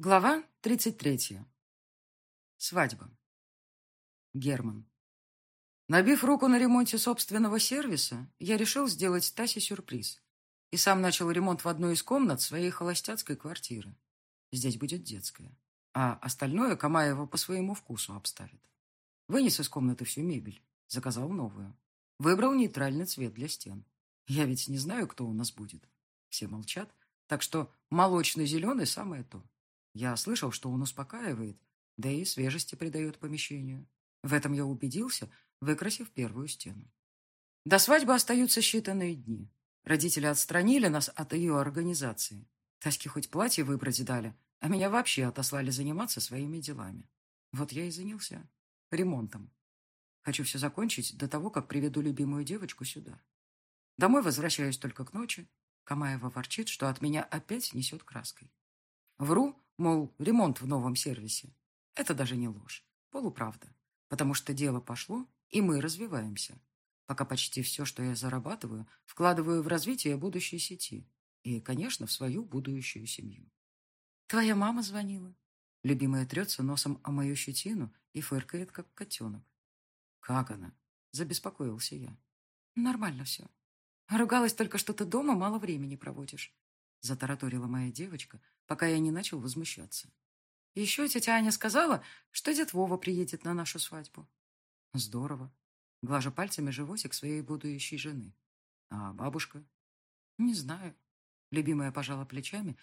Глава 33. Свадьба. Герман. Набив руку на ремонте собственного сервиса, я решил сделать Тасе сюрприз. И сам начал ремонт в одной из комнат своей холостяцкой квартиры. Здесь будет детская. А остальное Камаева по своему вкусу обставит. Вынес из комнаты всю мебель. Заказал новую. Выбрал нейтральный цвет для стен. Я ведь не знаю, кто у нас будет. Все молчат. Так что молочно-зеленый самое то. Я слышал, что он успокаивает, да и свежести придает помещению. В этом я убедился, выкрасив первую стену. До свадьбы остаются считанные дни. Родители отстранили нас от ее организации. Таське хоть платье выбрать дали, а меня вообще отослали заниматься своими делами. Вот я и занялся. Ремонтом. Хочу все закончить до того, как приведу любимую девочку сюда. Домой возвращаюсь только к ночи. Камаева ворчит, что от меня опять несет краской. Вру, Мол, ремонт в новом сервисе. Это даже не ложь. Полуправда. Потому что дело пошло, и мы развиваемся. Пока почти все, что я зарабатываю, вкладываю в развитие будущей сети. И, конечно, в свою будущую семью. Твоя мама звонила. Любимая трется носом о мою щетину и фыркает, как котенок. Как она? Забеспокоился я. Нормально все. Ругалась только, что ты дома мало времени проводишь. Затараторила моя девочка, пока я не начал возмущаться. Еще тетя Аня сказала, что дед Вова приедет на нашу свадьбу. Здорово. Глажа пальцами животик своей будущей жены. А бабушка? Не знаю. Любимая пожала плечами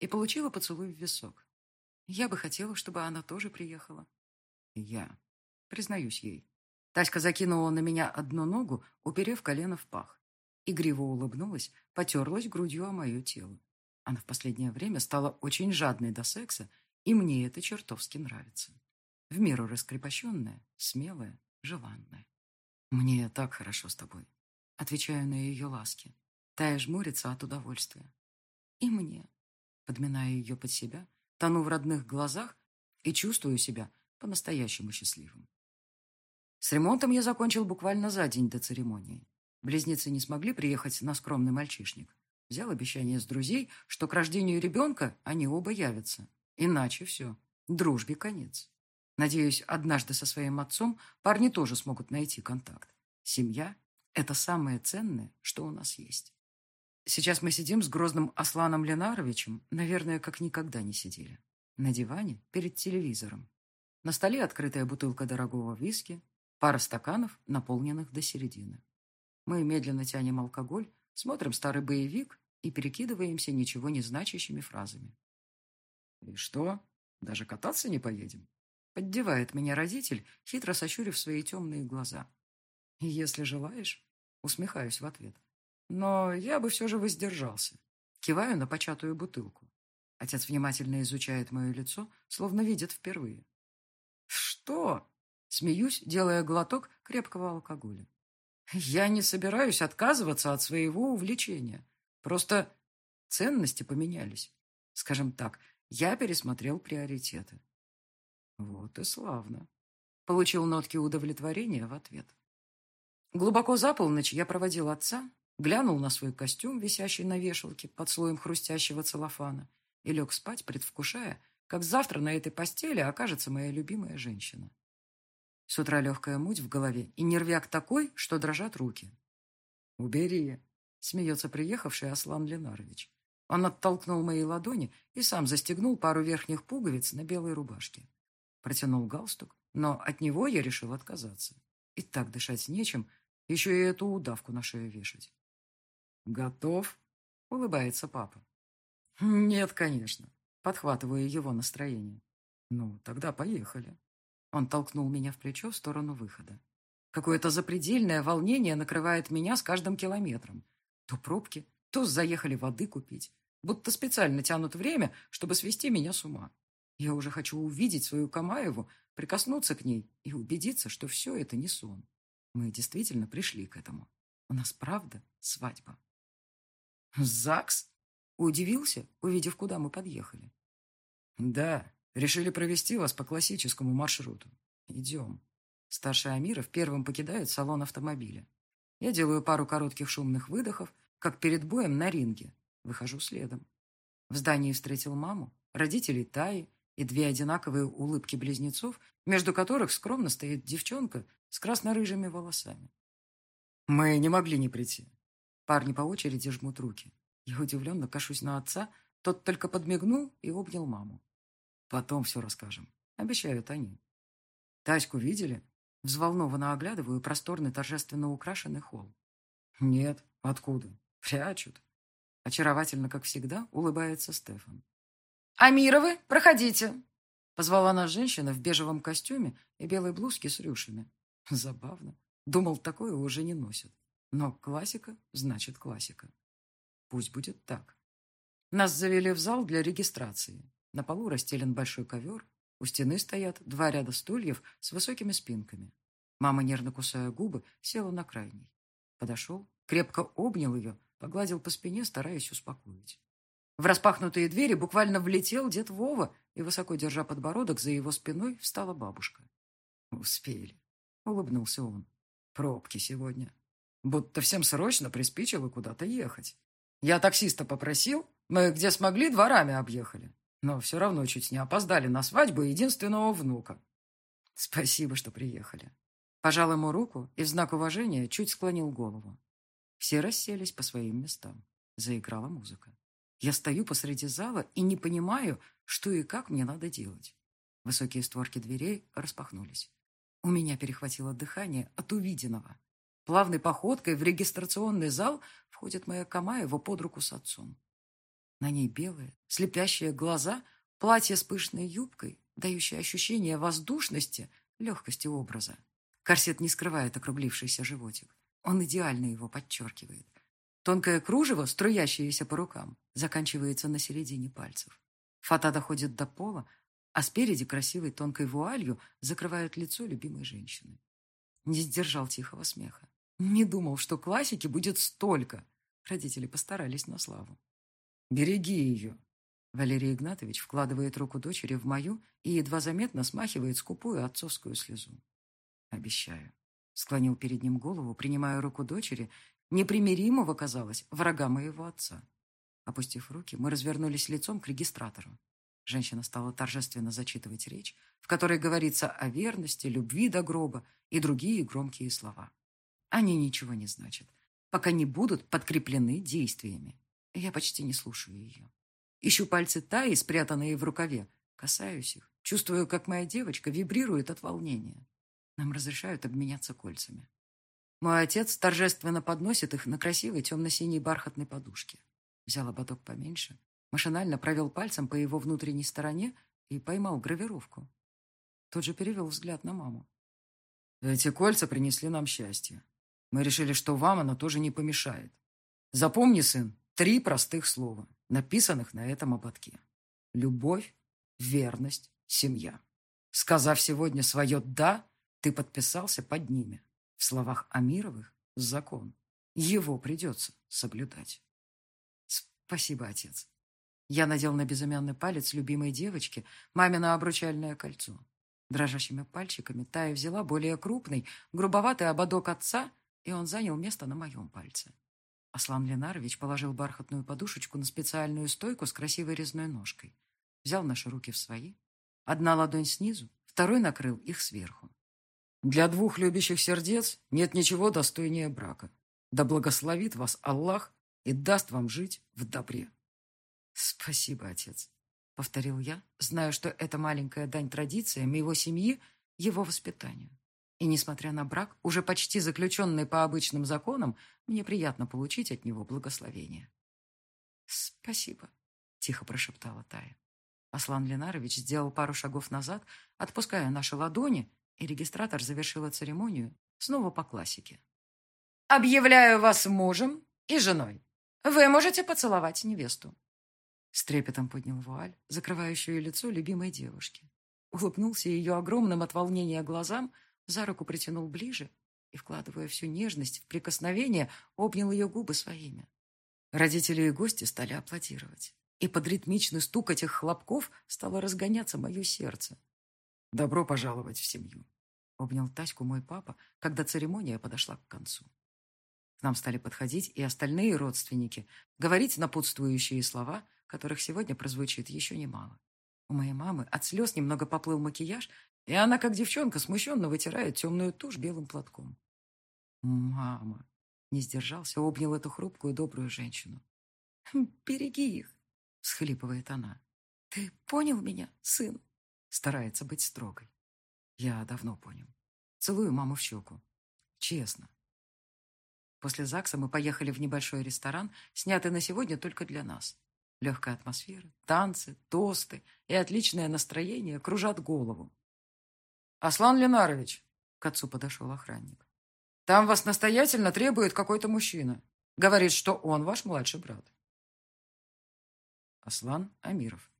и получила поцелуй в висок. Я бы хотела, чтобы она тоже приехала. Я. Признаюсь ей. Таська закинула на меня одну ногу, уперев колено в пах. Игриво улыбнулась, потерлась грудью о мое тело. Она в последнее время стала очень жадной до секса, и мне это чертовски нравится. В меру раскрепощенная, смелая, желанная. Мне так хорошо с тобой. Отвечаю на ее ласки. Тая жмурится от удовольствия. И мне. Подминаю ее под себя, тону в родных глазах и чувствую себя по-настоящему счастливым. С ремонтом я закончил буквально за день до церемонии. Близнецы не смогли приехать на скромный мальчишник. Взял обещание с друзей, что к рождению ребенка они оба явятся. Иначе все. Дружбе конец. Надеюсь, однажды со своим отцом парни тоже смогут найти контакт. Семья – это самое ценное, что у нас есть. Сейчас мы сидим с грозным Асланом Ленаровичем, наверное, как никогда не сидели. На диване, перед телевизором. На столе открытая бутылка дорогого виски, пара стаканов, наполненных до середины. Мы медленно тянем алкоголь, смотрим старый боевик и перекидываемся ничего не значащими фразами. «И что, даже кататься не поедем?» Поддевает меня родитель, хитро сощурив свои темные глаза. «Если желаешь», усмехаюсь в ответ. Но я бы все же воздержался. Киваю на початую бутылку. Отец внимательно изучает мое лицо, словно видит впервые. «Что?» Смеюсь, делая глоток крепкого алкоголя. «Я не собираюсь отказываться от своего увлечения. Просто ценности поменялись. Скажем так, я пересмотрел приоритеты. Вот и славно. Получил нотки удовлетворения в ответ. Глубоко за полночь я проводил отца, глянул на свой костюм, висящий на вешалке под слоем хрустящего целлофана, и лег спать, предвкушая, как завтра на этой постели окажется моя любимая женщина. С утра легкая муть в голове и нервяк такой, что дрожат руки. «Убери!» Смеется приехавший Аслан Ленарович. Он оттолкнул мои ладони и сам застегнул пару верхних пуговиц на белой рубашке. Протянул галстук, но от него я решил отказаться. И так дышать нечем, еще и эту удавку на шею вешать. «Готов?» — улыбается папа. «Нет, конечно», — подхватываю его настроение. «Ну, тогда поехали». Он толкнул меня в плечо в сторону выхода. Какое-то запредельное волнение накрывает меня с каждым километром. То пробки, то заехали воды купить. Будто специально тянут время, чтобы свести меня с ума. Я уже хочу увидеть свою Камаеву, прикоснуться к ней и убедиться, что все это не сон. Мы действительно пришли к этому. У нас правда свадьба. ЗАГС? Удивился, увидев, куда мы подъехали. Да, решили провести вас по классическому маршруту. Идем. Старший Амиров первым покидает салон автомобиля. Я делаю пару коротких шумных выдохов, как перед боем на ринге. Выхожу следом. В здании встретил маму, родителей Таи и две одинаковые улыбки близнецов, между которых скромно стоит девчонка с красно-рыжими волосами. Мы не могли не прийти. Парни по очереди жмут руки. Я удивленно кашусь на отца, тот только подмигнул и обнял маму. Потом все расскажем. Обещают они. Таську видели? Взволнованно оглядываю просторный торжественно украшенный холл. Нет, откуда? Прячут. Очаровательно, как всегда, улыбается Стефан. «Амировы, проходите!» Позвала нас женщина в бежевом костюме и белой блузке с рюшами. Забавно. Думал, такое уже не носят. Но классика значит классика. Пусть будет так. Нас завели в зал для регистрации. На полу расстелен большой ковер. У стены стоят два ряда стульев с высокими спинками. Мама, нервно кусая губы, села на крайний. Подошел, крепко обнял ее, погладил по спине, стараясь успокоить. В распахнутые двери буквально влетел дед Вова, и, высоко держа подбородок, за его спиной встала бабушка. «Успели», — улыбнулся он. «Пробки сегодня. Будто всем срочно приспичило куда-то ехать. Я таксиста попросил, мы где смогли дворами объехали, но все равно чуть не опоздали на свадьбу единственного внука. Спасибо, что приехали». Пожал ему руку и в знак уважения чуть склонил голову. Все расселись по своим местам. Заиграла музыка. Я стою посреди зала и не понимаю, что и как мне надо делать. Высокие створки дверей распахнулись. У меня перехватило дыхание от увиденного. Плавной походкой в регистрационный зал входит моя Камаева под руку с отцом. На ней белые, слепящие глаза, платье с пышной юбкой, дающее ощущение воздушности, легкости образа. Корсет не скрывает округлившийся животик. Он идеально его подчеркивает. Тонкое кружево, струящееся по рукам, заканчивается на середине пальцев. Фата доходит до пола, а спереди красивой тонкой вуалью закрывают лицо любимой женщины. Не сдержал тихого смеха. Не думал, что классики будет столько. Родители постарались на славу. «Береги ее!» Валерий Игнатович вкладывает руку дочери в мою и едва заметно смахивает скупую отцовскую слезу. «Обещаю». Склонил перед ним голову, принимая руку дочери непримиримого, казалось, врага моего отца. Опустив руки, мы развернулись лицом к регистратору. Женщина стала торжественно зачитывать речь, в которой говорится о верности, любви до гроба и другие громкие слова. Они ничего не значат, пока не будут подкреплены действиями. Я почти не слушаю ее. Ищу пальцы Таи, спрятанные в рукаве, касаюсь их, чувствую, как моя девочка вибрирует от волнения. Нам разрешают обменяться кольцами. Мой отец торжественно подносит их на красивой темно-синей бархатной подушке. Взял ободок поменьше, машинально провел пальцем по его внутренней стороне и поймал гравировку. Тот же перевел взгляд на маму. Эти кольца принесли нам счастье. Мы решили, что вам оно тоже не помешает. Запомни, сын, три простых слова, написанных на этом ободке. Любовь, верность, семья. Сказав сегодня свое «да», ты подписался под ними. В словах Амировых закон. Его придется соблюдать. Спасибо, отец. Я надел на безымянный палец любимой девочки мамино обручальное кольцо. Дрожащими пальчиками Тая взяла более крупный, грубоватый ободок отца, и он занял место на моем пальце. Аслан Ленарович положил бархатную подушечку на специальную стойку с красивой резной ножкой. Взял наши руки в свои. Одна ладонь снизу, второй накрыл их сверху. Для двух любящих сердец нет ничего достойнее брака. Да благословит вас Аллах и даст вам жить в добре. Спасибо, отец, повторил я, зная, что это маленькая дань традициям его семьи, его воспитанию. И несмотря на брак, уже почти заключенный по обычным законам, мне приятно получить от него благословение. «Спасибо», — тихо прошептала Тая. Аслан Ленарович сделал пару шагов назад, отпуская наши ладони, и регистратор завершила церемонию снова по классике. «Объявляю вас мужем и женой. Вы можете поцеловать невесту». С трепетом поднял вуаль, закрывающую лицо любимой девушки. Улыбнулся ее огромным от волнения глазам, за руку притянул ближе и, вкладывая всю нежность в прикосновение, обнял ее губы своими. Родители и гости стали аплодировать, и под ритмичный стук этих хлопков стало разгоняться мое сердце. «Добро пожаловать в семью», — обнял Таську мой папа, когда церемония подошла к концу. К нам стали подходить и остальные родственники, говорить напутствующие слова, которых сегодня прозвучит еще немало. У моей мамы от слез немного поплыл макияж, и она, как девчонка, смущенно вытирает темную тушь белым платком. «Мама!» — не сдержался, обнял эту хрупкую добрую женщину. «Береги их!» — всхлипывает она. «Ты понял меня, сын?» Старается быть строгой. Я давно понял. Целую маму в щеку. Честно. После ЗАГСа мы поехали в небольшой ресторан, снятый на сегодня только для нас. Легкая атмосфера, танцы, тосты и отличное настроение кружат голову. «Аслан Ленарович!» — к отцу подошел охранник. «Там вас настоятельно требует какой-то мужчина. Говорит, что он ваш младший брат». Аслан Амиров.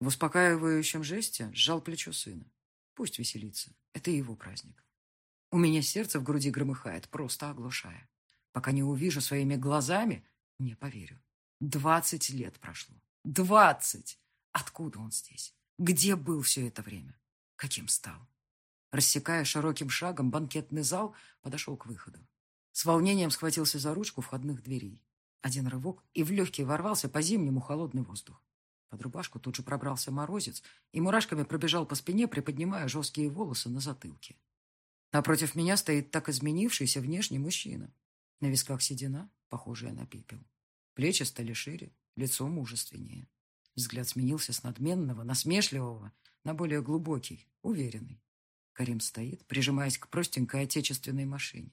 В успокаивающем жесте сжал плечо сына. Пусть веселится. Это его праздник. У меня сердце в груди громыхает, просто оглушая. Пока не увижу своими глазами, не поверю. Двадцать лет прошло. Двадцать! Откуда он здесь? Где был все это время? Каким стал? Рассекая широким шагом банкетный зал, подошел к выходу. С волнением схватился за ручку входных дверей. Один рывок, и в легкий ворвался по-зимнему холодный воздух. Под рубашку тут же пробрался морозец, и мурашками пробежал по спине, приподнимая жесткие волосы на затылке. Напротив меня стоит так изменившийся внешний мужчина. На висках седина, похожая на пепел. Плечи стали шире, лицо мужественнее. Взгляд сменился с надменного, насмешливого на более глубокий, уверенный. Карим стоит, прижимаясь к простенькой отечественной машине.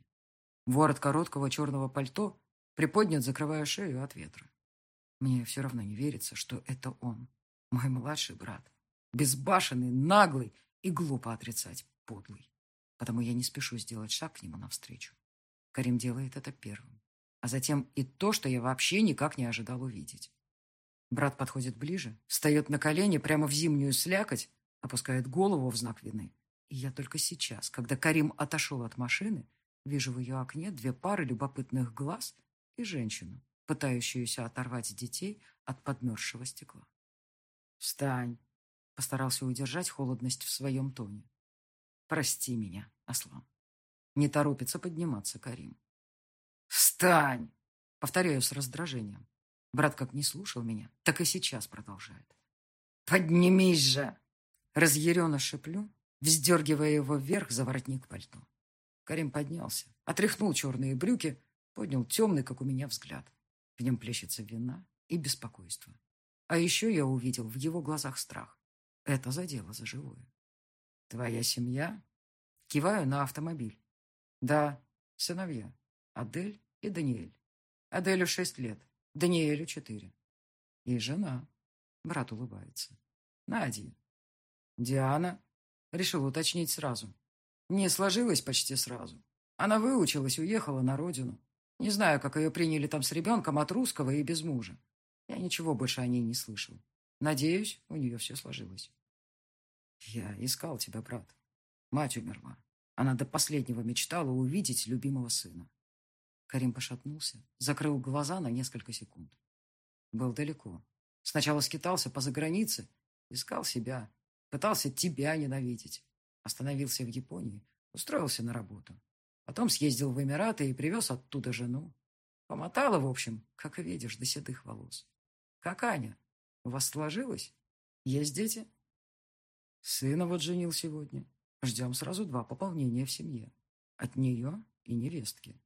Ворот короткого черного пальто приподнят, закрывая шею от ветра. Мне все равно не верится, что это он, мой младший брат. Безбашенный, наглый и глупо отрицать подлый потому я не спешу сделать шаг к нему навстречу. Карим делает это первым. А затем и то, что я вообще никак не ожидал увидеть. Брат подходит ближе, встает на колени прямо в зимнюю слякоть, опускает голову в знак вины. И я только сейчас, когда Карим отошел от машины, вижу в ее окне две пары любопытных глаз и женщину, пытающуюся оторвать детей от подмерзшего стекла. «Встань!» — постарался удержать холодность в своем тоне. Прости меня, Аслан. Не торопится подниматься Карим. «Встань!» — повторяю с раздражением. Брат как не слушал меня, так и сейчас продолжает. «Поднимись же!» Разъяренно шеплю, вздергивая его вверх за воротник пальто. Карим поднялся, отряхнул черные брюки, поднял темный, как у меня, взгляд. В нем плещется вина и беспокойство. А еще я увидел в его глазах страх. Это задело за живое. Твоя семья? Киваю на автомобиль. Да, сыновья. Адель и Даниэль. Аделю шесть лет, Даниэлю четыре. И жена. Брат улыбается. Надя. Диана. Решил уточнить сразу. Не сложилось почти сразу. Она выучилась, уехала на родину. Не знаю, как ее приняли там с ребенком от русского и без мужа. Я ничего больше о ней не слышал. Надеюсь, у нее все сложилось. Я искал тебя, брат. Мать умерла. Она до последнего мечтала увидеть любимого сына. Карим пошатнулся, закрыл глаза на несколько секунд. Был далеко. Сначала скитался по загранице, искал себя, пытался тебя ненавидеть. Остановился в Японии, устроился на работу. Потом съездил в Эмираты и привез оттуда жену. Помотала, в общем, как видишь, до седых волос. Как Аня? У вас сложилось? Есть дети? Сына вот женил сегодня. Ждем сразу два пополнения в семье. От нее и невестки.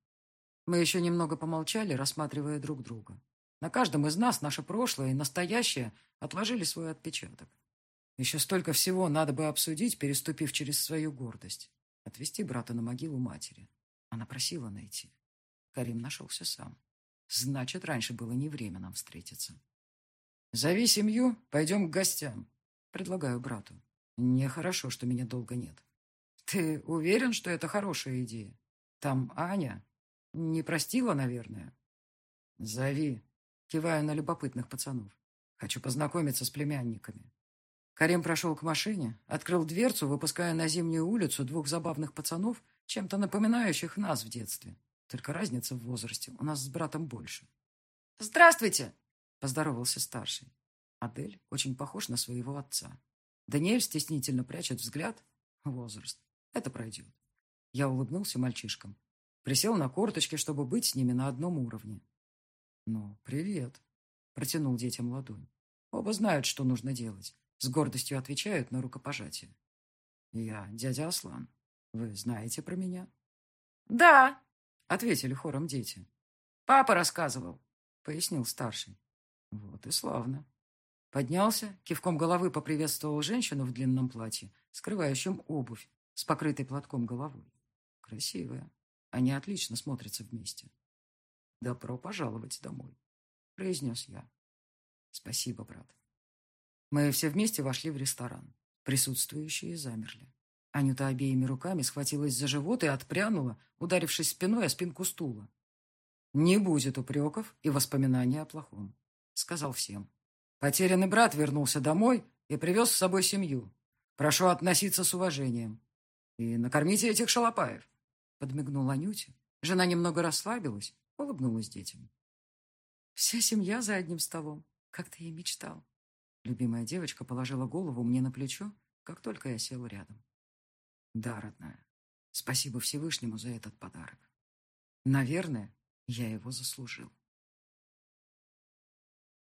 Мы еще немного помолчали, рассматривая друг друга. На каждом из нас наше прошлое и настоящее отложили свой отпечаток. Еще столько всего надо бы обсудить, переступив через свою гордость. Отвести брата на могилу матери. Она просила найти. Карим нашелся сам. Значит, раньше было не время нам встретиться. «Зови семью, пойдем к гостям», — предлагаю брату. Нехорошо, что меня долго нет. Ты уверен, что это хорошая идея? Там Аня. Не простила, наверное. Зови. Киваю на любопытных пацанов. Хочу познакомиться с племянниками. Карим прошел к машине, открыл дверцу, выпуская на зимнюю улицу двух забавных пацанов, чем-то напоминающих нас в детстве. Только разница в возрасте у нас с братом больше. «Здравствуйте!» – поздоровался старший. Адель очень похож на своего отца. Даниэль стеснительно прячет взгляд. Возраст. Это пройдет. Я улыбнулся мальчишкам. Присел на корточки, чтобы быть с ними на одном уровне. Ну, привет. Протянул детям ладонь. Оба знают, что нужно делать. С гордостью отвечают на рукопожатие. Я дядя Аслан. Вы знаете про меня? Да, ответили хором дети. Папа рассказывал, пояснил старший. Вот и славно. Поднялся, кивком головы поприветствовал женщину в длинном платье, скрывающем обувь, с покрытой платком головой. Красивая. Они отлично смотрятся вместе. «Добро пожаловать домой», — произнес я. «Спасибо, брат». Мы все вместе вошли в ресторан. Присутствующие замерли. Анюта обеими руками схватилась за живот и отпрянула, ударившись спиной о спинку стула. «Не будет упреков и воспоминаний о плохом», — сказал всем. Потерянный брат вернулся домой и привез с собой семью. Прошу относиться с уважением. И накормите этих шалопаев. Подмигнул Анюте. Жена немного расслабилась, улыбнулась детям. Вся семья за одним столом, как ты и мечтал. Любимая девочка положила голову мне на плечо, как только я сел рядом. Да, родная, спасибо Всевышнему за этот подарок. Наверное, я его заслужил.